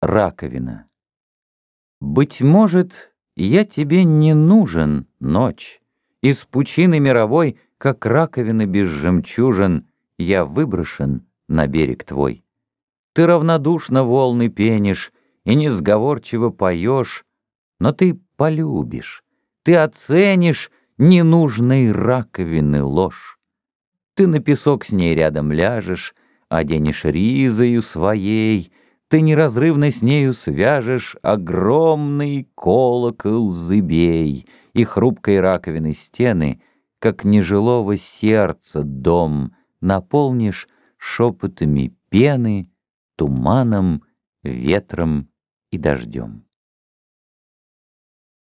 Раковина. Быть может, я тебе не нужен, ночь. Из пучины мировой, как раковина без жемчужин, я выброшен на берег твой. Ты равнодушно волны пенишь и несговорчиво поешь, но ты полюбишь, ты оценишь ненужной раковины ложь. Ты на песок с ней рядом ляжешь, оденешь ризою своей, ты неразрывно с нею свяжешь огромный колокол зыбей и хрупкой раковины стены, как нежилого сердца дом, наполнишь шепотами пены, туманом, ветром и дождем.